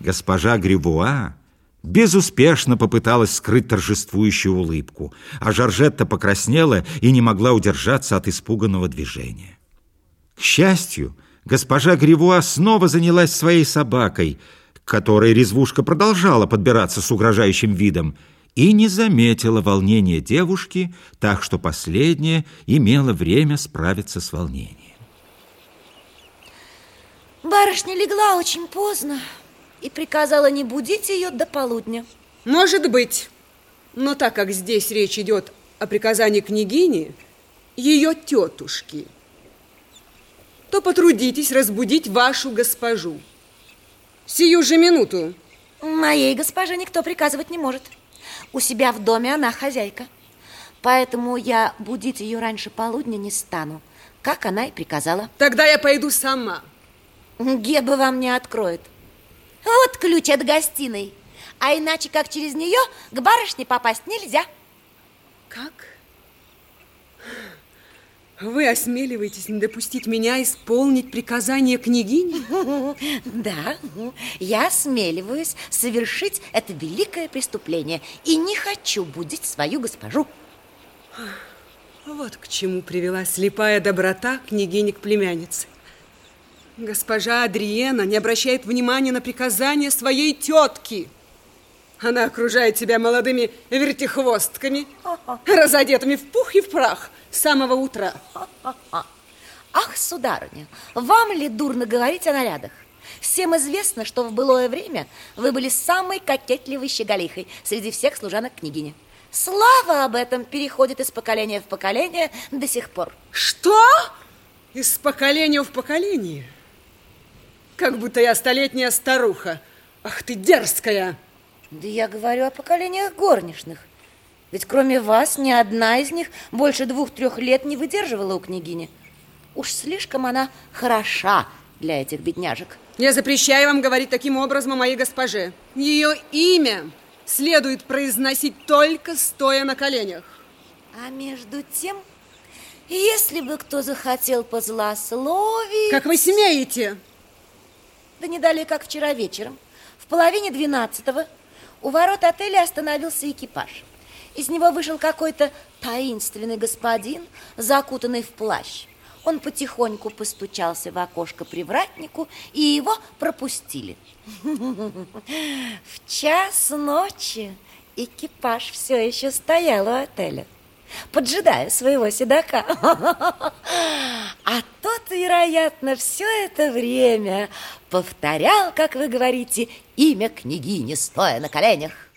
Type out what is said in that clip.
Госпожа Грибуа безуспешно попыталась скрыть торжествующую улыбку, а Жоржетта покраснела и не могла удержаться от испуганного движения. К счастью, госпожа Гривуа снова занялась своей собакой, к которой резвушка продолжала подбираться с угрожающим видом, и не заметила волнения девушки, так что последняя имела время справиться с волнением. Барышня легла очень поздно и приказала не будить ее до полудня. Может быть, но так как здесь речь идет о приказании княгини, ее тетушки, то потрудитесь разбудить вашу госпожу. Сию же минуту. Моей госпоже никто приказывать не может. У себя в доме она хозяйка. Поэтому я будить ее раньше полудня не стану, как она и приказала. Тогда я пойду сама. Геба вам не откроет. Вот ключ от гостиной. А иначе, как через нее, к барышне попасть нельзя. Как? Вы осмеливаетесь не допустить меня исполнить приказание княгини? Да, я осмеливаюсь совершить это великое преступление и не хочу будить свою госпожу. Вот к чему привела слепая доброта княгини к племяннице. Госпожа Адриена не обращает внимания на приказания своей тетки. Она окружает себя молодыми вертихвостками, разодетыми в пух и в прах с самого утра. Ах, сударыня, вам ли дурно говорить о нарядах? Всем известно, что в былое время вы были самой кокетливой щеголихой среди всех служанок княгини. Слава об этом переходит из поколения в поколение до сих пор. Что? Из поколения в поколение? Как будто я столетняя старуха. Ах ты дерзкая! Да я говорю о поколениях горничных. Ведь кроме вас ни одна из них больше двух-трех лет не выдерживала у княгини. Уж слишком она хороша для этих бедняжек. Я запрещаю вам говорить таким образом о моей госпоже. Ее имя следует произносить только стоя на коленях. А между тем, если бы кто захотел позлословить... Как вы смеете? Да не далее, как вчера вечером, в половине двенадцатого, у ворот отеля остановился экипаж. Из него вышел какой-то таинственный господин, закутанный в плащ. Он потихоньку постучался в окошко привратнику, и его пропустили. В час ночи экипаж все еще стоял у отеля поджидая своего седока. А вероятно, все это время повторял, как вы говорите, имя княгини, стоя на коленях.